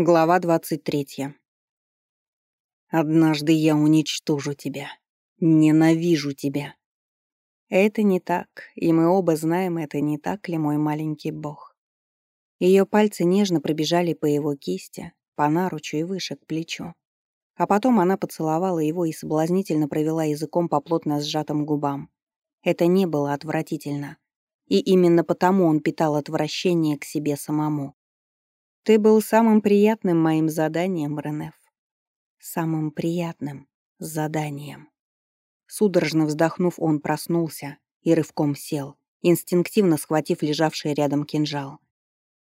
Глава 23. «Однажды я уничтожу тебя. Ненавижу тебя». Это не так, и мы оба знаем, это не так ли, мой маленький бог. Ее пальцы нежно пробежали по его кисти, по наручу и выше к плечу. А потом она поцеловала его и соблазнительно провела языком по плотно сжатым губам. Это не было отвратительно. И именно потому он питал отвращение к себе самому. Ты был самым приятным моим заданием, Ренеф. Самым приятным заданием. Судорожно вздохнув, он проснулся и рывком сел, инстинктивно схватив лежавший рядом кинжал.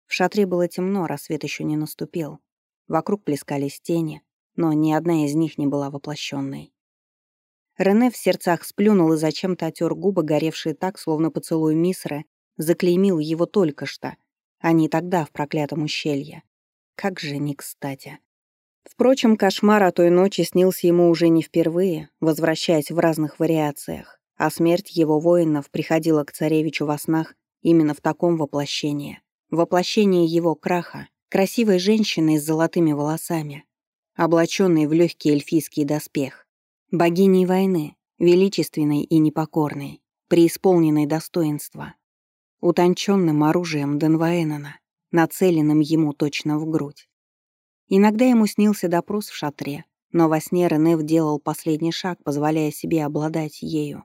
В шатре было темно, рассвет еще не наступил. Вокруг плескались тени, но ни одна из них не была воплощенной. Рене в сердцах сплюнул и зачем-то отер губы, горевшие так, словно поцелуй Мисры, заклеймил его только что, а не тогда в проклятом ущелье. Как же не кстати. Впрочем, кошмар о той ночи снился ему уже не впервые, возвращаясь в разных вариациях, а смерть его воинов приходила к царевичу во снах именно в таком воплощении. Воплощение его краха, красивой женщины с золотыми волосами, облаченной в легкий эльфийский доспех, богиней войны, величественной и непокорной, преисполненной достоинства утонченным оружием Денваэнона, нацеленным ему точно в грудь. Иногда ему снился допрос в шатре, но во сне Ренев делал последний шаг, позволяя себе обладать ею.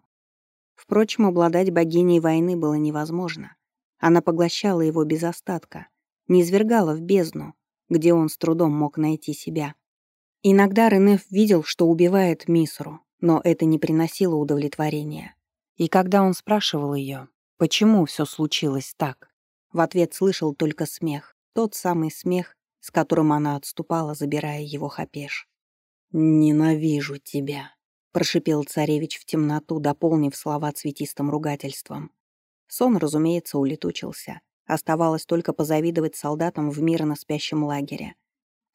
Впрочем, обладать богиней войны было невозможно. Она поглощала его без остатка, низвергала в бездну, где он с трудом мог найти себя. Иногда Ренеф видел, что убивает Мисру, но это не приносило удовлетворения. И когда он спрашивал ее, Почему все случилось так? В ответ слышал только смех. Тот самый смех, с которым она отступала, забирая его хапеш. «Ненавижу тебя», — прошипел царевич в темноту, дополнив слова цветистым ругательством. Сон, разумеется, улетучился. Оставалось только позавидовать солдатам в мирно спящем лагере.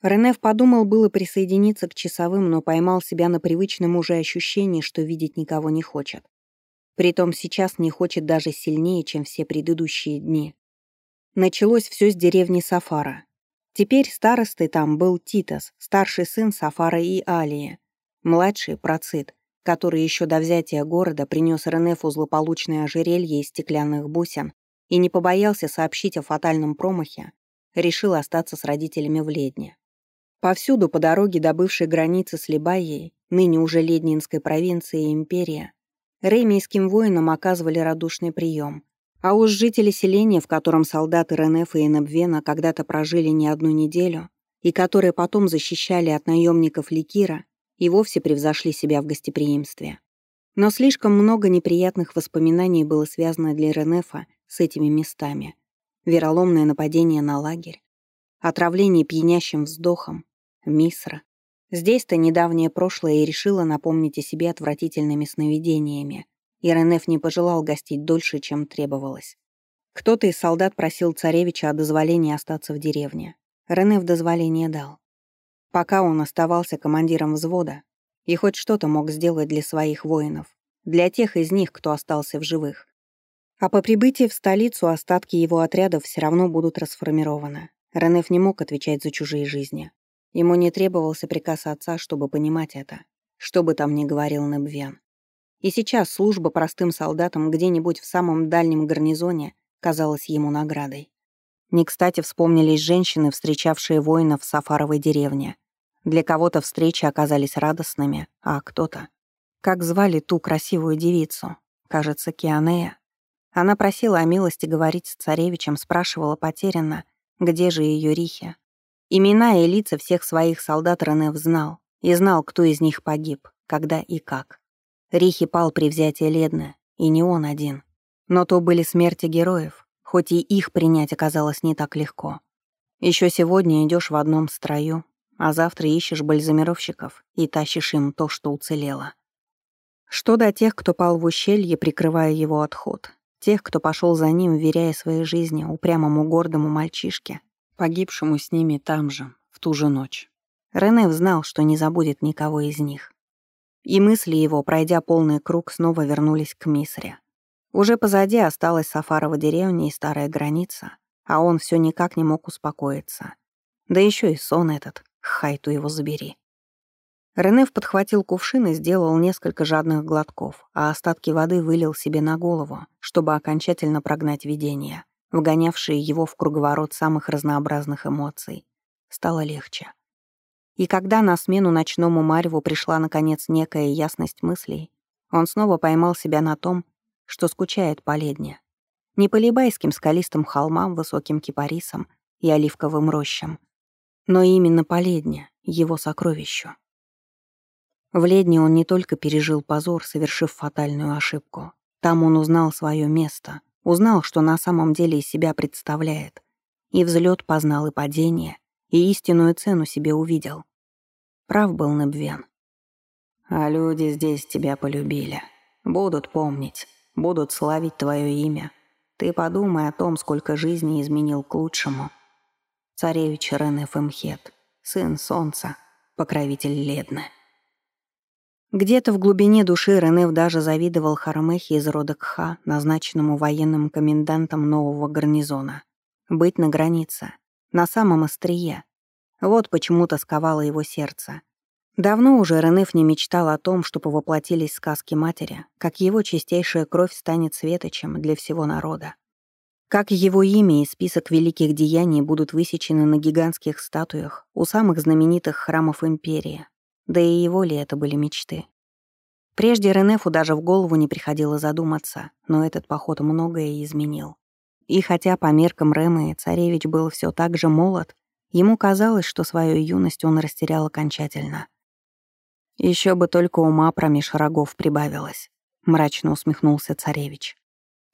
Ренеф подумал было присоединиться к часовым, но поймал себя на привычном уже ощущении, что видеть никого не хочет. Притом сейчас не хочет даже сильнее, чем все предыдущие дни. Началось все с деревни Сафара. Теперь старостой там был Титас, старший сын Сафара и Алии, младший Процит, который еще до взятия города принес Ренефу злополучное ожерелье из стеклянных бусин и не побоялся сообщить о фатальном промахе, решил остаться с родителями в Ледне. Повсюду по дороге до бывшей границы с Либайей, ныне уже Леднинской провинции империя, Ремейским воинам оказывали радушный прием. А уж жители селения, в котором солдаты Ренефа и Небвена когда-то прожили не одну неделю, и которые потом защищали от наемников Ликира, и вовсе превзошли себя в гостеприимстве. Но слишком много неприятных воспоминаний было связано для Ренефа с этими местами. Вероломное нападение на лагерь, отравление пьянящим вздохом, Мисра, Здесь-то недавнее прошлое и решила напомнить о себе отвратительными сновидениями, и Ренеф не пожелал гостить дольше, чем требовалось. Кто-то из солдат просил царевича о дозволении остаться в деревне. Ренеф дозволение дал. Пока он оставался командиром взвода, и хоть что-то мог сделать для своих воинов, для тех из них, кто остался в живых. А по прибытии в столицу остатки его отрядов все равно будут расформированы. Ренеф не мог отвечать за чужие жизни. Ему не требовался приказ отца, чтобы понимать это, что бы там ни говорил Небвен. И сейчас служба простым солдатам где-нибудь в самом дальнем гарнизоне казалась ему наградой. Не кстати вспомнились женщины, встречавшие воинов в Сафаровой деревне. Для кого-то встречи оказались радостными, а кто-то... Как звали ту красивую девицу? Кажется, Кианея. Она просила о милости говорить с царевичем, спрашивала потерянно, где же ее Рихе. Имена и лица всех своих солдат Ренев знал, и знал, кто из них погиб, когда и как. Рихи пал при взятии Ледна, и не он один. Но то были смерти героев, хоть и их принять оказалось не так легко. Еще сегодня идешь в одном строю, а завтра ищешь бальзамировщиков и тащишь им то, что уцелело. Что до тех, кто пал в ущелье, прикрывая его отход, тех, кто пошел за ним, веряя своей жизни упрямому гордому мальчишке, погибшему с ними там же, в ту же ночь. Рене знал, что не забудет никого из них. И мысли его, пройдя полный круг, снова вернулись к Мисре. Уже позади осталась Сафарова деревня и старая граница, а он все никак не мог успокоиться. Да еще и сон этот, хайту его забери. Ренеф подхватил кувшин и сделал несколько жадных глотков, а остатки воды вылил себе на голову, чтобы окончательно прогнать видение, вгонявшие его в круговорот самых разнообразных эмоций. Стало легче. И когда на смену ночному мареву пришла, наконец, некая ясность мыслей, он снова поймал себя на том, что скучает по ледне. Не по либайским скалистым холмам, высоким кипарисам и оливковым рощам, но именно по ледне, его сокровищу. В ледне он не только пережил позор, совершив фатальную ошибку. Там он узнал свое место, узнал, что на самом деле из себя представляет. И взлет познал, и падение, и истинную цену себе увидел. Прав был Небвен. «А люди здесь тебя полюбили. Будут помнить, будут славить твое имя. Ты подумай о том, сколько жизни изменил к лучшему. Царевич Рене Фемхет, сын солнца, покровитель Ледны». Где-то в глубине души Ренев даже завидовал Харамехе из рода Кха, назначенному военным комендантом нового гарнизона. Быть на границе, на самом острие. Вот почему тосковало его сердце. Давно уже Ренеф не мечтал о том, чтобы воплотились сказки матери, как его чистейшая кровь станет светочем для всего народа. Как его имя и список великих деяний будут высечены на гигантских статуях у самых знаменитых храмов империи. Да и его ли это были мечты? Прежде Ренефу даже в голову не приходило задуматься, но этот поход многое изменил. И хотя по меркам Рэмы царевич был все так же молод, ему казалось, что свою юность он растерял окончательно. Еще бы только ума промеж рогов прибавилось», — мрачно усмехнулся царевич.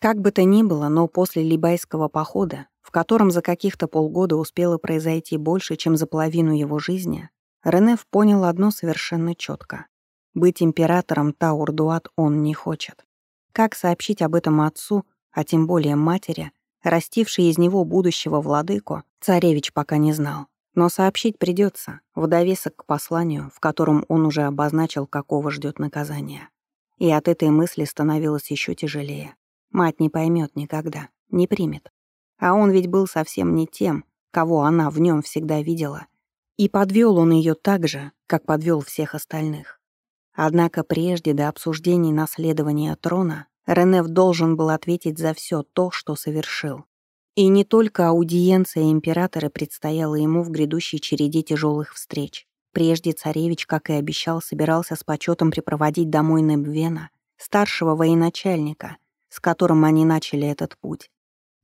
Как бы то ни было, но после Либайского похода, в котором за каких-то полгода успело произойти больше, чем за половину его жизни, Ренеф понял одно совершенно четко: Быть императором Таурдуат он не хочет. Как сообщить об этом отцу, а тем более матери, Растивший из него будущего владыку, царевич пока не знал. Но сообщить придется, в довесок к посланию, в котором он уже обозначил, какого ждет наказание. И от этой мысли становилось еще тяжелее. Мать не поймет никогда, не примет. А он ведь был совсем не тем, кого она в нем всегда видела. И подвел он ее так же, как подвел всех остальных. Однако прежде до обсуждений наследования трона Ренев должен был ответить за все то, что совершил. И не только аудиенция императора предстояла ему в грядущей череде тяжелых встреч. Прежде царевич, как и обещал, собирался с почетом припроводить домой Небвена, старшего военачальника, с которым они начали этот путь.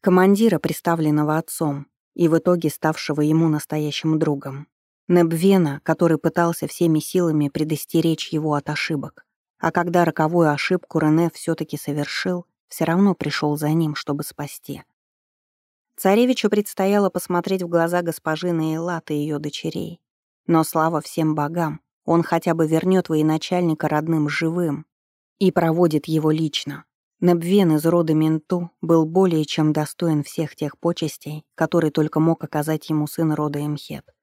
Командира, представленного отцом, и в итоге ставшего ему настоящим другом. Небвена, который пытался всеми силами предостеречь его от ошибок. А когда роковую ошибку Рене все-таки совершил, все равно пришел за ним, чтобы спасти. Царевичу предстояло посмотреть в глаза госпожи Наилат и ее дочерей. Но слава всем богам, он хотя бы вернет военачальника родным живым и проводит его лично. Небвен из рода Менту был более чем достоин всех тех почестей, которые только мог оказать ему сын рода Эмхет.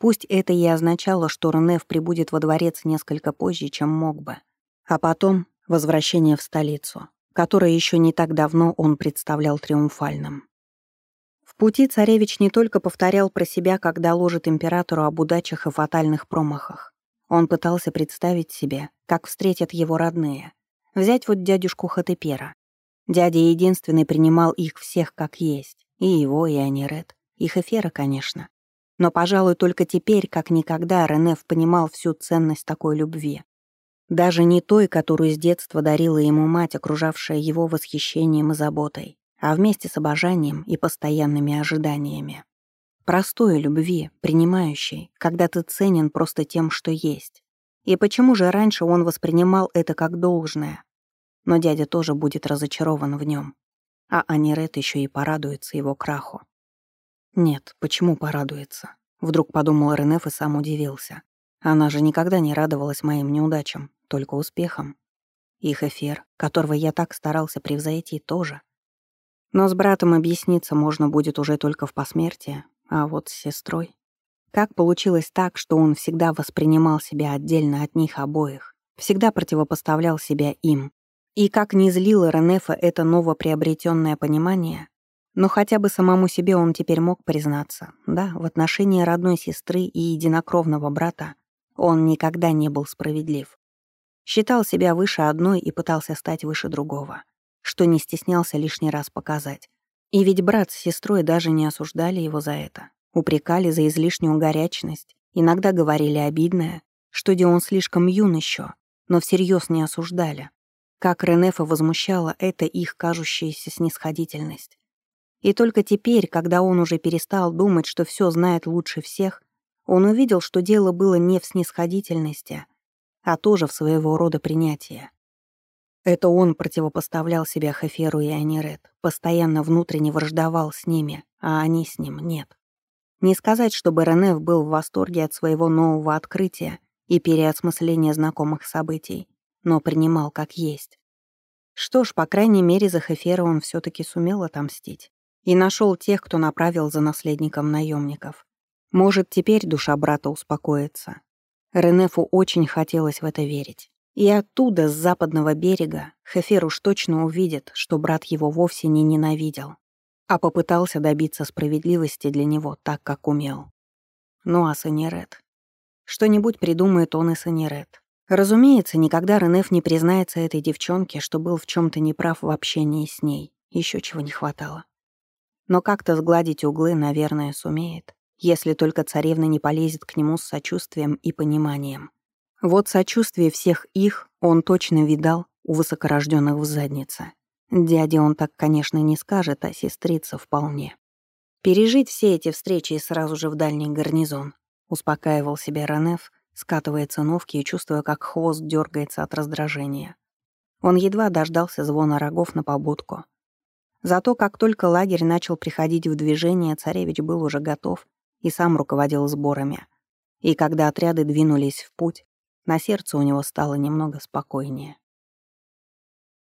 Пусть это и означало, что Ренеф прибудет во дворец несколько позже, чем мог бы. А потом возвращение в столицу, которое еще не так давно он представлял триумфальным. В пути царевич не только повторял про себя, как доложит императору об удачах и фатальных промахах. Он пытался представить себе, как встретят его родные. Взять вот дядюшку Хатепера. Дядя единственный принимал их всех как есть. И его, и Аниред. И Хефера, конечно. Но, пожалуй, только теперь, как никогда, Ренеф понимал всю ценность такой любви. Даже не той, которую с детства дарила ему мать, окружавшая его восхищением и заботой, а вместе с обожанием и постоянными ожиданиями. Простой любви, принимающей, когда ты ценен просто тем, что есть. И почему же раньше он воспринимал это как должное? Но дядя тоже будет разочарован в нем. А Анирет еще и порадуется его краху. Нет, почему порадуется? Вдруг подумал Ренеф и сам удивился. Она же никогда не радовалась моим неудачам, только успехом. Их эфир, которого я так старался превзойти, тоже. Но с братом объясниться можно будет уже только в посмертии, а вот с сестрой... Как получилось так, что он всегда воспринимал себя отдельно от них обоих, всегда противопоставлял себя им. И как не злило Ренефа это новоприобретенное понимание, Но хотя бы самому себе он теперь мог признаться. Да, в отношении родной сестры и единокровного брата он никогда не был справедлив. Считал себя выше одной и пытался стать выше другого, что не стеснялся лишний раз показать. И ведь брат с сестрой даже не осуждали его за это. Упрекали за излишнюю горячность, иногда говорили обидное, что где он слишком юн еще, но всерьез не осуждали. Как Ренефа возмущала эта их кажущаяся снисходительность. И только теперь, когда он уже перестал думать, что все знает лучше всех, он увидел, что дело было не в снисходительности, а тоже в своего рода принятии. Это он противопоставлял себя Хеферу и Анирет, постоянно внутренне враждовал с ними, а они с ним нет. Не сказать, чтобы Ренеф был в восторге от своего нового открытия и переосмысления знакомых событий, но принимал как есть. Что ж, по крайней мере, за Хефера он все таки сумел отомстить и нашел тех, кто направил за наследником наемников. Может, теперь душа брата успокоится. Ренефу очень хотелось в это верить. И оттуда, с западного берега, Хефер уж точно увидит, что брат его вовсе не ненавидел, а попытался добиться справедливости для него так, как умел. Ну а Санерет? Что-нибудь придумает он и Санерет. Разумеется, никогда Ренеф не признается этой девчонке, что был в чем то неправ в общении с ней. Еще чего не хватало. Но как-то сгладить углы, наверное, сумеет, если только царевна не полезет к нему с сочувствием и пониманием. Вот сочувствие всех их он точно видал у высокорожденных в заднице. Дяде он так, конечно, не скажет, а сестрица вполне. Пережить все эти встречи и сразу же в дальний гарнизон. Успокаивал себя Ранеф, скатывая циновки и чувствуя, как хвост дергается от раздражения. Он едва дождался звона рогов на побудку. Зато как только лагерь начал приходить в движение, царевич был уже готов и сам руководил сборами. И когда отряды двинулись в путь, на сердце у него стало немного спокойнее.